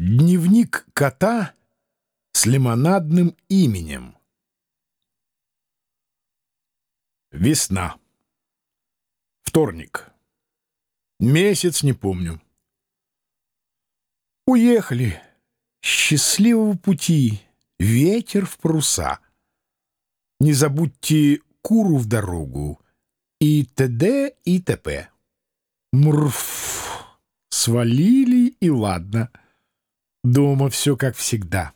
Дневник кота с лимонадным именем. Весна. Вторник. Месяц не помню. Уехали. Счастливого пути. Ветер в паруса. Не забудьте куру в дорогу. И т.д. и т.п. Мрф. Свалили и ладно. Дома все как всегда.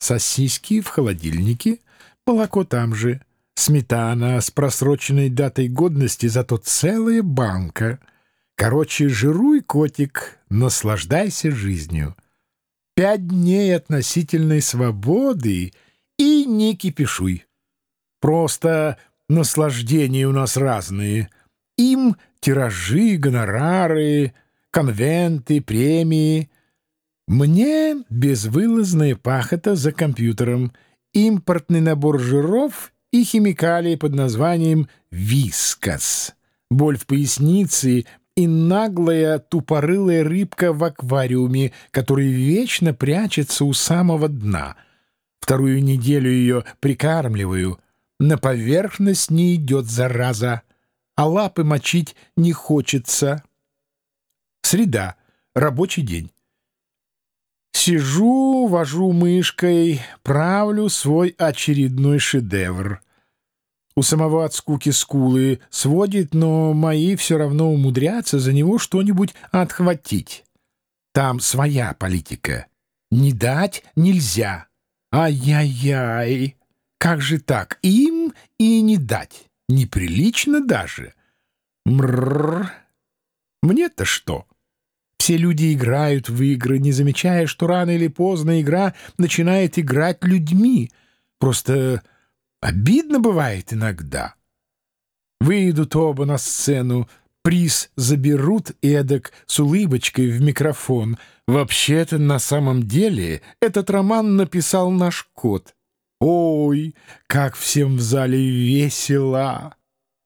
Сосиски в холодильнике, молоко там же, сметана с просроченной датой годности, зато целая банка. Короче, жируй, котик, наслаждайся жизнью. Пять дней относительной свободы и не кипишуй. Просто наслаждения у нас разные. Им тиражи, гонорары, конвенты, премии — мне безвылазная пахота за компьютером, импортный набор жиров и химикалии под названием «Вискас», боль в пояснице и наглая тупорылая рыбка в аквариуме, который вечно прячется у самого дна. Вторую неделю ее прикармливаю. На поверхность не идет зараза, а лапы мочить не хочется. Среда. Рабочий день. Сижу, вожу мышкой, правлю свой очередной шедевр. У самого от скуки скулы сводит, но мои все равно умудрятся за него что-нибудь отхватить. Там своя политика. Не дать нельзя. Ай-яй-яй. Как же так? Им и не дать. Неприлично даже. Мрррр. Мне-то что? Все люди играют в игры, не замечая, что рано или поздно игра начинает играть людьми. Просто обидно бывает иногда. Выйдут оба на сцену, приз заберут эдак с улыбочкой в микрофон. Вообще-то на самом деле этот роман написал наш кот. Ой, как всем в зале весело!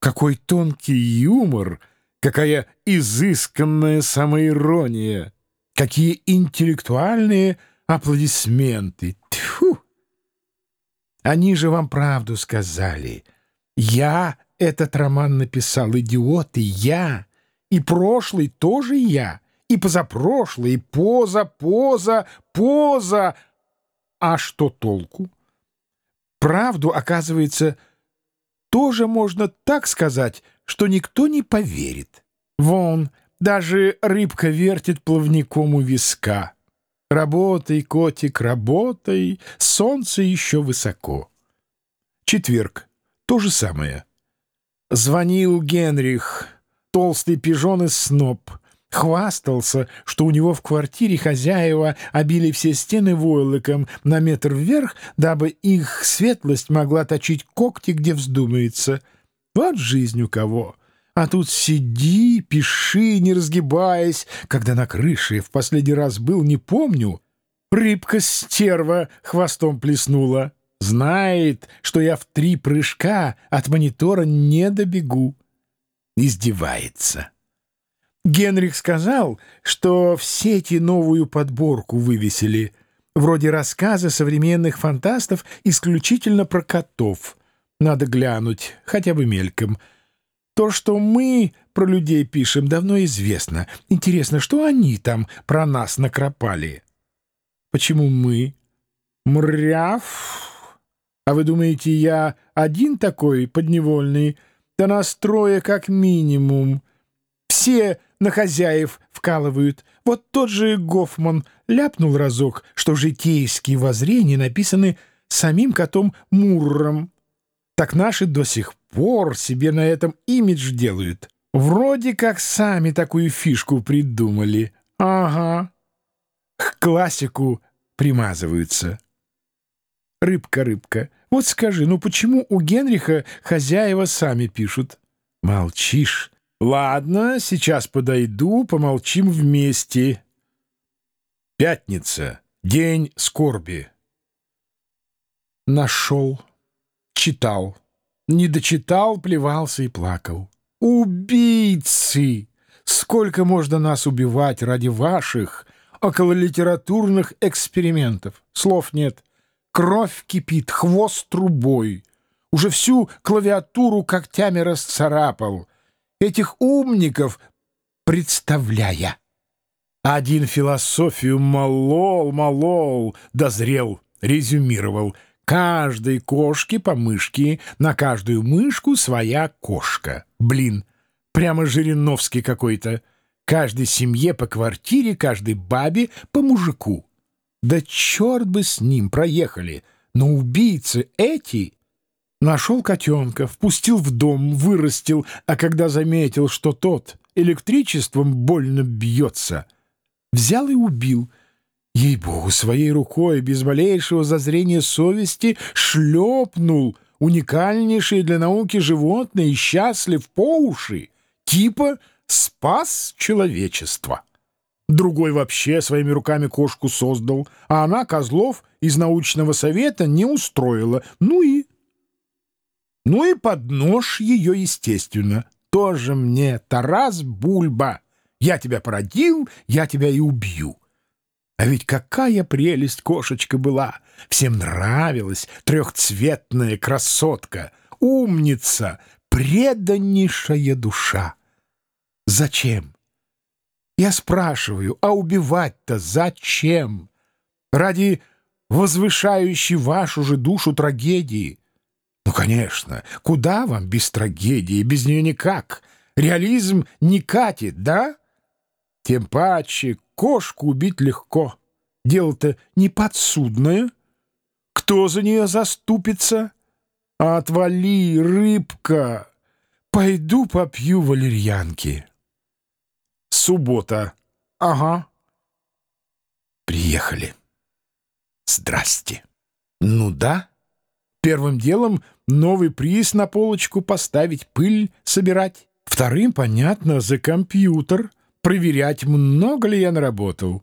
Какой тонкий юмор! Какая изысканная самоирония! Какие интеллектуальные аплодисменты! Тьфу! Они же вам правду сказали. Я этот роман написал, идиоты, я. И прошлый тоже я. И позапрошлый, и поза, поза, поза. А что толку? Правду, оказывается, тоже можно так сказать, что никто не поверит. Вон, даже рыбка вертит плавником у виска. Работай, котик, работай, солнце еще высоко. Четверг. То же самое. Звонил Генрих, толстый пижон из сноб. Хвастался, что у него в квартире хозяева обили все стены войлоком на метр вверх, дабы их светлость могла точить когти, где вздумается. Вот жизнь у кого. А тут сиди, пиши, не разгибаясь. Когда на крыше в последний раз был, не помню. Рыбка-стерва хвостом плеснула. Знает, что я в три прыжка от монитора не добегу. Издевается. Генрих сказал, что в сети новую подборку вывесили, вроде рассказа современных фантастов исключительно про котов. Надо глянуть, хотя бы мельком. То, что мы про людей пишем, давно известно. Интересно, что они там про нас накропали? Почему мы? Мряв? А вы думаете, я один такой подневольный? Да нас трое как минимум. Все на хозяев вкалывают. Вот тот же Гофман ляпнул разок, что житейские воззрения написаны самим котом Мурром. Так наши до сих пор себе на этом имидж делают. Вроде как сами такую фишку придумали. Ага. К классику примазываются. Рыбка-рыбка, вот скажи, ну почему у Генриха хозяева сами пишут? Молчишь. Ладно, сейчас подойду, помолчим вместе. Пятница. День скорби. Нашел. Читал. Не дочитал, плевался и плакал. Убийцы! Сколько можно нас убивать ради ваших около литературных экспериментов. Слов нет. Кровь кипит, хвост трубой. Уже всю клавиатуру когтями расцарапал. Этих умников представляя. Один философию молол, молол, дозрел, резюмировал. Каждой кошке по мышке, на каждую мышку своя кошка. Блин, прямо Жириновский какой-то. Каждой семье по квартире, каждой бабе по мужику. Да черт бы с ним, проехали. Но убийцы эти... Нашел котенка, впустил в дом, вырастил, а когда заметил, что тот электричеством больно бьется, взял и убил. Ей-богу, своей рукой, без малейшего зазрения совести, шлепнул уникальнейшее для науки животное и счастлив по уши, типа спас человечество. Другой вообще своими руками кошку создал, а она Козлов из научного совета не устроила. Ну и... Ну и под нож ее, естественно. Тоже мне, Тарас Бульба. Я тебя породил, я тебя и убью. А ведь какая прелесть кошечка была! Всем нравилась трехцветная красотка, умница, преданнейшая душа. Зачем? Я спрашиваю, а убивать-то зачем? Ради возвышающей вашу же душу трагедии. Ну, конечно, куда вам без трагедии, без нее никак. Реализм не катит, да? Тем паче кошку убить легко. Дело-то не подсудное. Кто за нее заступится? Отвали, рыбка. Пойду попью валерьянки. Суббота. Ага. Приехали. Здрасте. Ну да. Первым делом новый приз на полочку поставить, пыль собирать. Вторым, понятно, за компьютер. Проверять, много ли я наработал.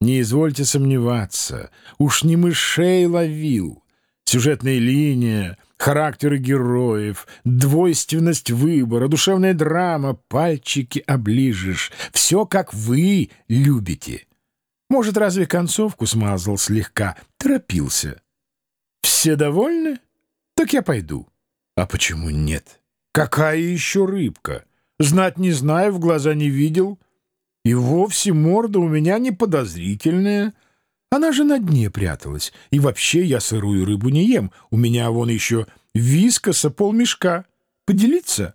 Не извольте сомневаться. Уж не мышей ловил. Сюжетная линия, характеры героев, двойственность выбора, душевная драма, пальчики оближешь. Все, как вы любите. Может, разве концовку смазал слегка? Торопился. Все довольны? Так я пойду. А почему нет? Какая еще рыбка? Знать не знаю, в глаза не видел. И вовсе морда у меня не подозрительная — она же на дне пряталась. И вообще я сырую рыбу не ем. У меня вон еще вискоса полмешка. Поделиться?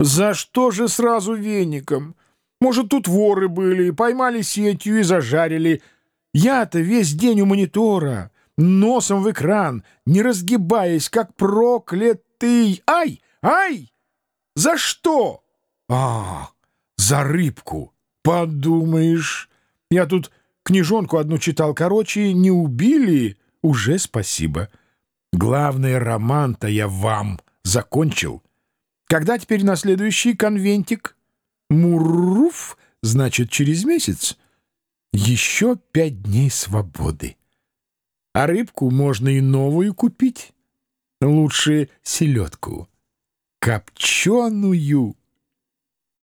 За что же сразу веником? Может, тут воры были, поймали сетью и зажарили. Я-то весь день у монитора, носом в экран, не разгибаясь, как проклятый. Ай! Ай! За что? А, за рыбку. Подумаешь, я тут Книжонку одну читал короче, не убили, уже спасибо. Главный роман-то я вам закончил. Когда теперь на следующий конвентик? Мурруф, значит, через месяц. Еще пять дней свободы. А рыбку можно и новую купить. Лучше селедку. Копченую.